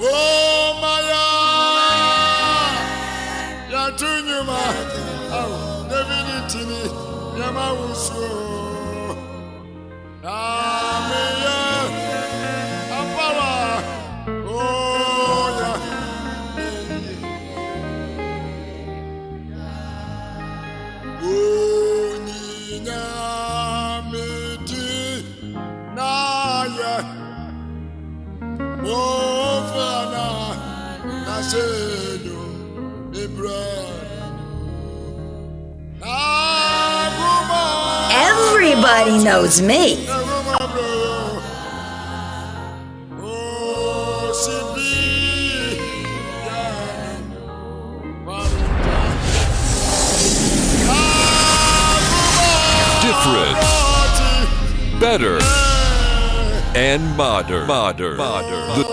Womaya. Ya tunyuma. Au, David tini. Yama usu. Everybody knows me. Different. better, and modern. Modern. Modern. The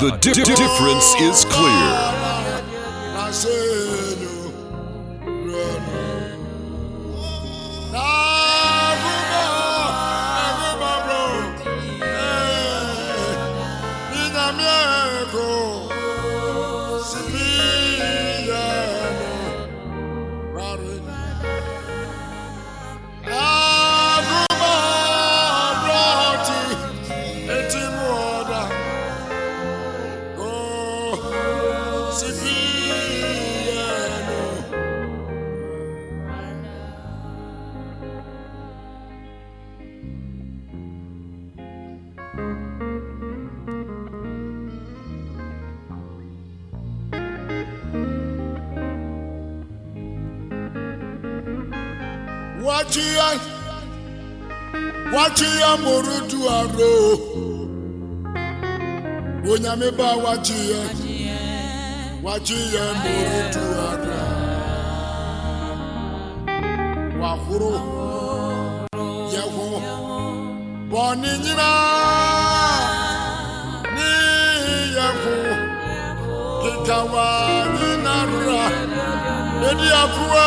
The di- di- difference is clear. Wachia, wachia murudu aro. Onyame ba wachia, wachia murudu aro. Wahoro, yeho, bɔne nyinaa ne yeho, kekawa nyinara. Edi wachia,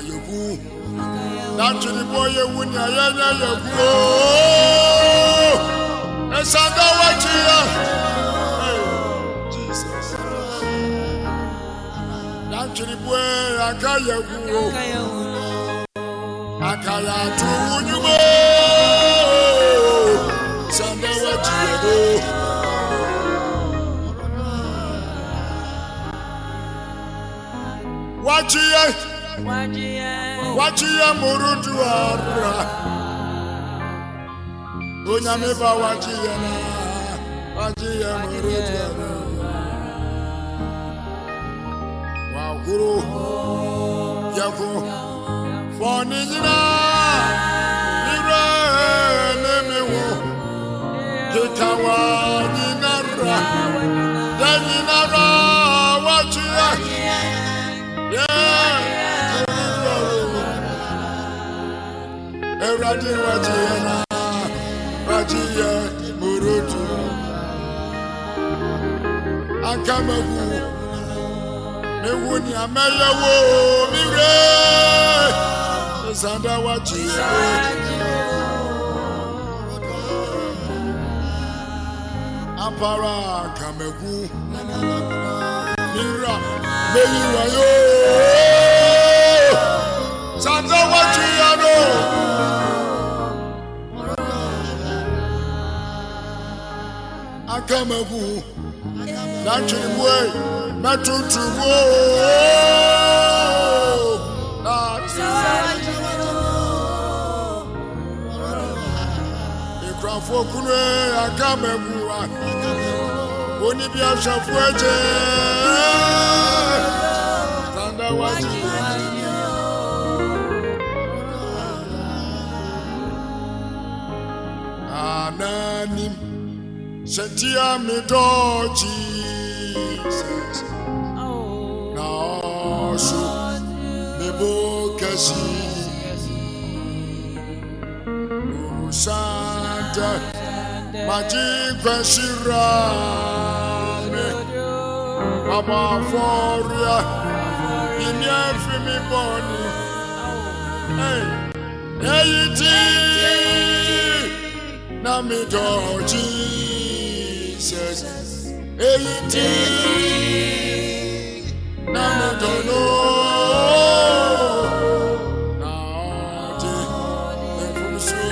Anka yeku Natchini boye wunya yenya yeku Esanga wachia Hey, Jesus Natchini boye anka yeku akara tu wunyumo sanda wajiyego wajiye wajiye murudu ara onyame ba wajiye na wajiye murudu ara wahoro yako fɔni nyina ire ne mi wo keka wa nyina. Ra. De nyina ra. wa ewurade wa na wa tia murutu. Akamawu mewu ni amẹyẹwo mi re sanda wa apara kamegu mira meyi wayo. Santa waju ya no akama egwu na nchịrịgbu metụtụgbu ịkụrafụ okunu akama egwu onye bịa shafu eje tandawaji ananim santa sɛntia mi dɔ jesus. Na ɔso mi bo kɛsi osanta magye kwasira mi baba afɔria imi afi mi bɔni ɛyi ti na mi dɔ jesus. Èyí tí na mi dɔ no. Na ɔdi efunso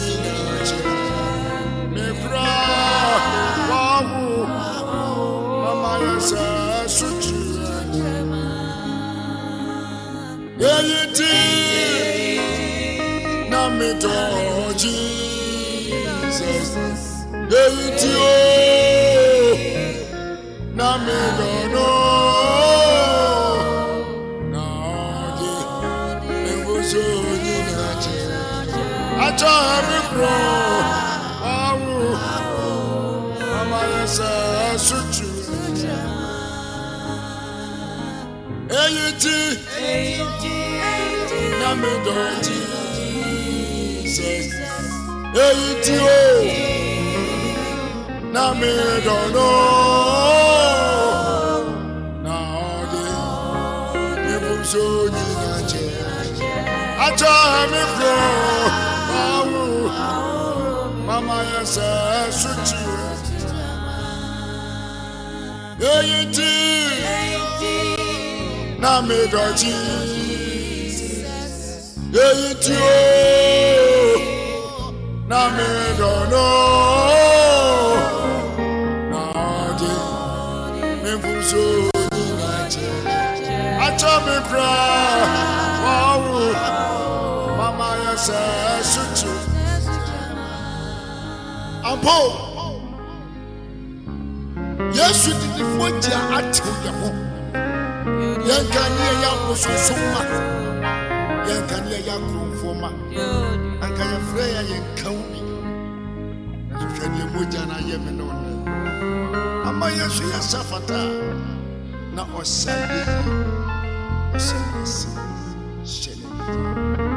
nyinakyi mi kura wawu jesus. Dọ̀ Jesus èyí tí ó na mi dọ̀nà na ọdí ebuso nyina jẹ atọ mi kúrò ọwụ amayẹsẹ sutu èyí tí na mi dọ̀ Jesus èyí mi kúrò ọwụ amayẹsẹ sutu. ampo yesu didi mogya atew yɛ ho yɛnka ne yɛyɛ abososom ma yɛnka ne yɛyɛ akoromfoɔ ma anka yɛfrɛ yesu a na ɔsa yɛ Seigneur, Seigneur, Seigneur.